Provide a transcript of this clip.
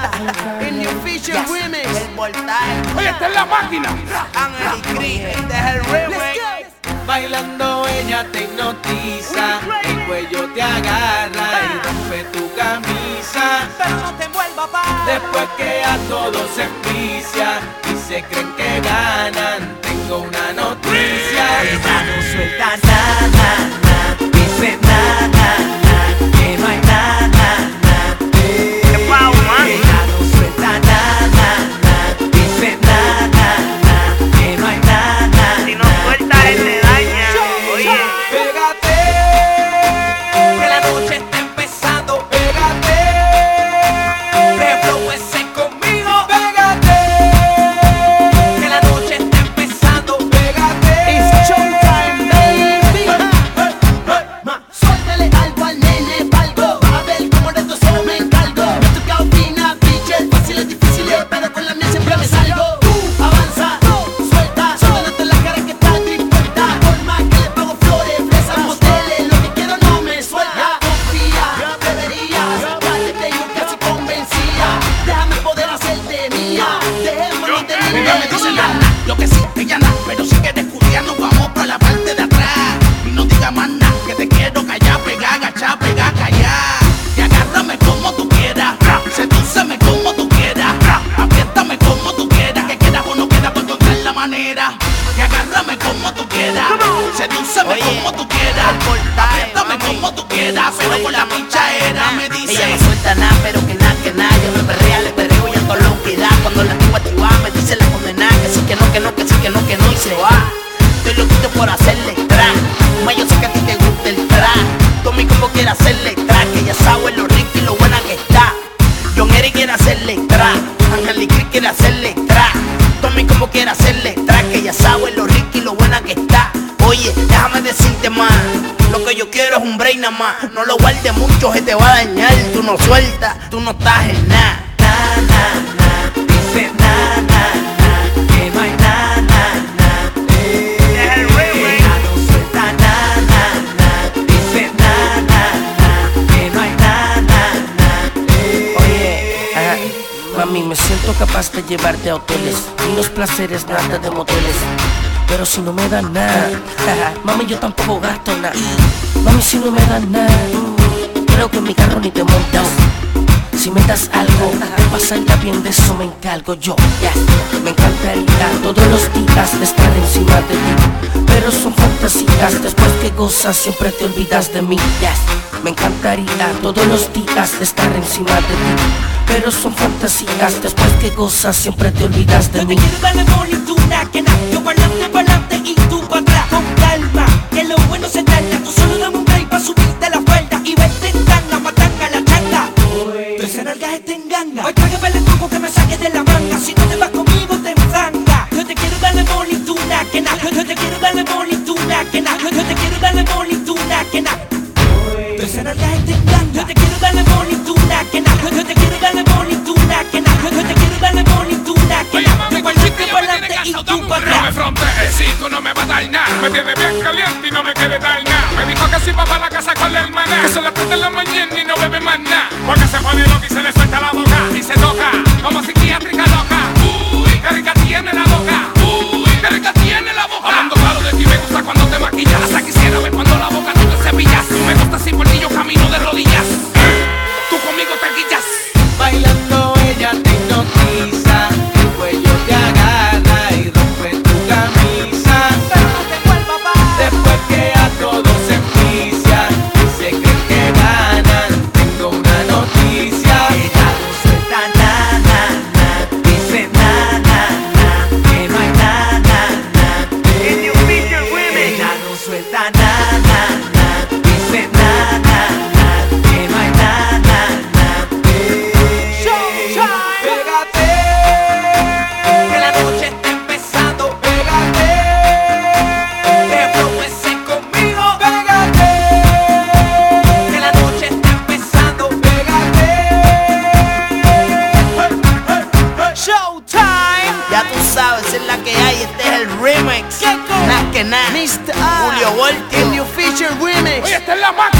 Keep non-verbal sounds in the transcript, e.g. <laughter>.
suelta. En New Future Remix. El. Oye, esta es la máquina. Ángel y Cris, este es el remix. Bailando ella te hipnotiza, el cuello te agarra y rompe tu camisa. Pero no te envuelva, pa. Después que a todos se envicia y se creen que ganan, tengo una noticia. Ella no suelta nada, Ella me dice nada, lo que sí, ella nada, pero si quieres estudiando vamos para la parte de atrás. Y no diga más nada, que te quiero callar, pegar, agachar, pegar, callar. Y agárrame como tú quieras, sedúceme como tú quieras, apriétame como tú quieras, que quieras o no quieras por encontrar la manera. Y agárrame como tú quieras, sedúceme como tú quieras, apriétame como tú quieras, pero con la pichadera me dice. Ella no suelta nada, pero que nada, que nada. Un brain nada más. No lo guardes mucho, se te va a dañar. Tú no sueltas, tú no estás en nada. Nada, nada, nada. Dice nada, nada, nada. Que no hay nada, nada. Es el remix. Ella no suelta nada, nada, nada. Dice nada, nada, nada. Que no hay nada, nada, nada. Oye, ajá, mami, me siento capaz de llevarte a hoteles y los placeres nada de moteles. Pero si no me dan nada, <laughs> mami, yo tampoco gasto nada. Mami, si no me dan nada, mm, creo que en mi carro ni te montas. Si me das algo, pasarla bien de eso me encargo yo. ya. Me encantaría todos los días de estar encima de ti. Pero son fantasías, después que gozas siempre te olvidas de mí. ya. Me encantaría todos los días de estar encima de ti. Pero son fantasías, después que gozas siempre te olvidas de Yo te mí. quiero darle que nada, yo pa'lante, pa'lante y tú pa' Me tiene bien caliente y no me quiere dar nada. Me dijo que si va para la casa con la hermana. Que son las 3 de la mañana y no bebe más nada. Porque se pone loca y se le suelta la boca. Y se toca Remix. Nada que nada. Mr. Julio Volti. El New Feature Remix. Oye, esta es la máquina.